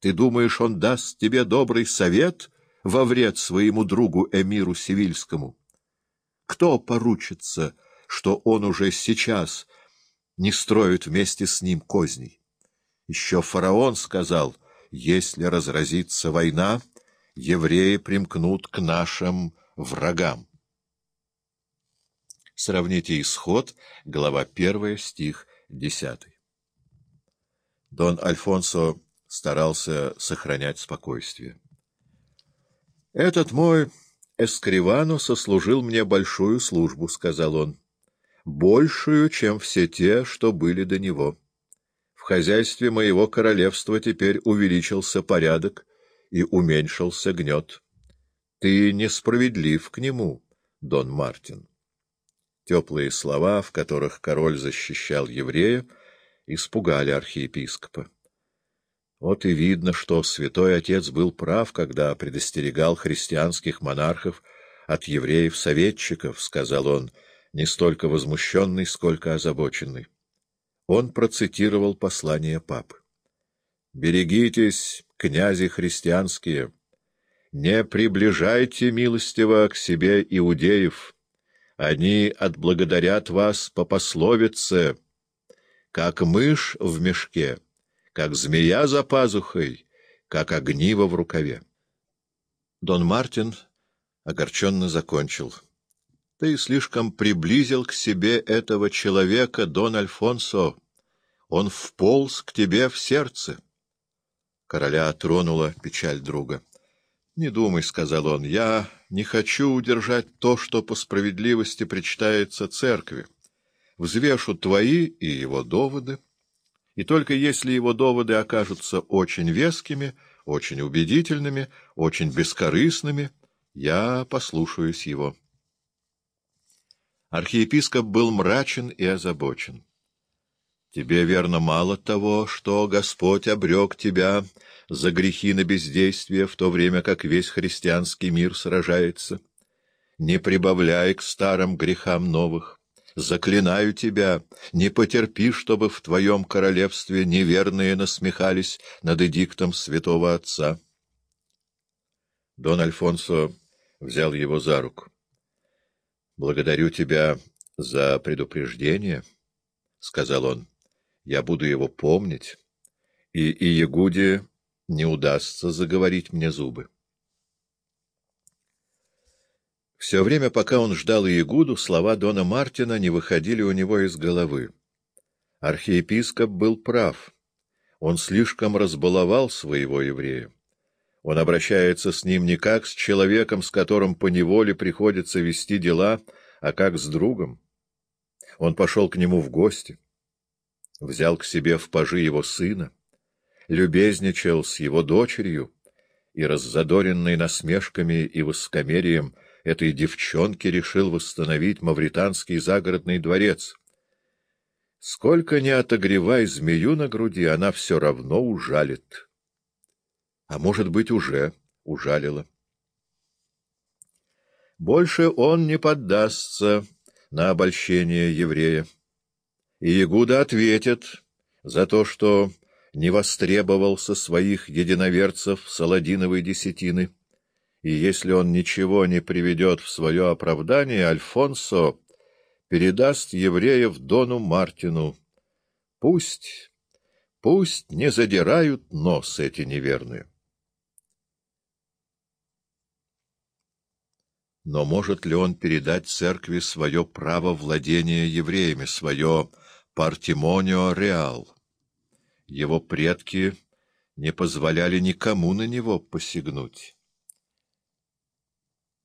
Ты думаешь, он даст тебе добрый совет во вред своему другу Эмиру Сивильскому? Кто поручится, что он уже сейчас не строит вместе с ним козней? Еще фараон сказал, если разразится война, евреи примкнут к нашим врагам. Сравните исход, глава 1, стих 10. Дон Альфонсо старался сохранять спокойствие. «Этот мой Эскривану сослужил мне большую службу», — сказал он, — «большую, чем все те, что были до него. В хозяйстве моего королевства теперь увеличился порядок и уменьшился гнет. Ты несправедлив к нему, Дон Мартин». Теплые слова, в которых король защищал еврея, испугали архиепископа. Вот и видно, что святой отец был прав, когда предостерегал христианских монархов от евреев-советчиков, — сказал он, не столько возмущенный, сколько озабоченный. Он процитировал послание папы. «Берегитесь, князи христианские, не приближайте милостиво к себе иудеев. Они отблагодарят вас по пословице, как мышь в мешке» как змея за пазухой, как огниво в рукаве. Дон Мартин огорченно закончил. — Ты слишком приблизил к себе этого человека, Дон Альфонсо. Он вполз к тебе в сердце. Короля тронула печаль друга. — Не думай, — сказал он, — я не хочу удержать то, что по справедливости причитается церкви. Взвешу твои и его доводы. — и только если его доводы окажутся очень вескими, очень убедительными, очень бескорыстными, я послушаюсь его. Архиепископ был мрачен и озабочен. Тебе, верно, мало того, что Господь обрек тебя за грехи на бездействие, в то время как весь христианский мир сражается. Не прибавляй к старым грехам новых. Заклинаю тебя, не потерпи, чтобы в твоем королевстве неверные насмехались над эдиктом святого отца. Дон Альфонсо взял его за руку. — Благодарю тебя за предупреждение, — сказал он. — Я буду его помнить, и Иегуде не удастся заговорить мне зубы. Все время, пока он ждал Иегуду, слова Дона Мартина не выходили у него из головы. Архиепископ был прав. Он слишком разбаловал своего еврея. Он обращается с ним не как с человеком, с которым поневоле приходится вести дела, а как с другом. Он пошел к нему в гости, взял к себе в пажи его сына, любезничал с его дочерью и, раззадоренный насмешками и высокомерием, этой девчонке решил восстановить мавританский загородный дворец. Сколько ни отогревай змею на груди, она все равно ужалит. А может быть, уже ужалила. Больше он не поддастся на обольщение еврея. И Ягуда ответит за то, что не востребовал со своих единоверцев Саладиновой десятины и если он ничего не приведет в свое оправдание, Альфонсо передаст евреев Дону Мартину. Пусть, пусть не задирают нос эти неверные. Но может ли он передать церкви свое право владения евреями, свое партимонио реал? Его предки не позволяли никому на него посягнуть.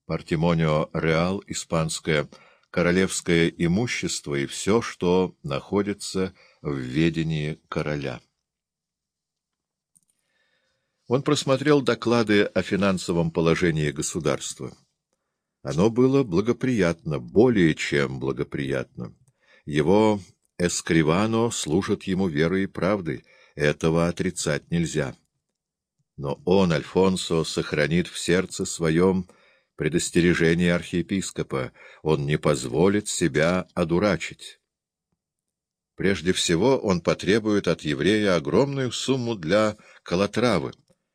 Партимонио Реал, испанское, королевское имущество и все, что находится в ведении короля. Он просмотрел доклады о финансовом положении государства. Оно было благоприятно, более чем благоприятно. Его эскривано служат ему верой и правдой, этого отрицать нельзя. Но он, Альфонсо, сохранит в сердце своем предостережение архиепископа. Он не позволит себя одурачить. Прежде всего он потребует от еврея огромную сумму для колотравы,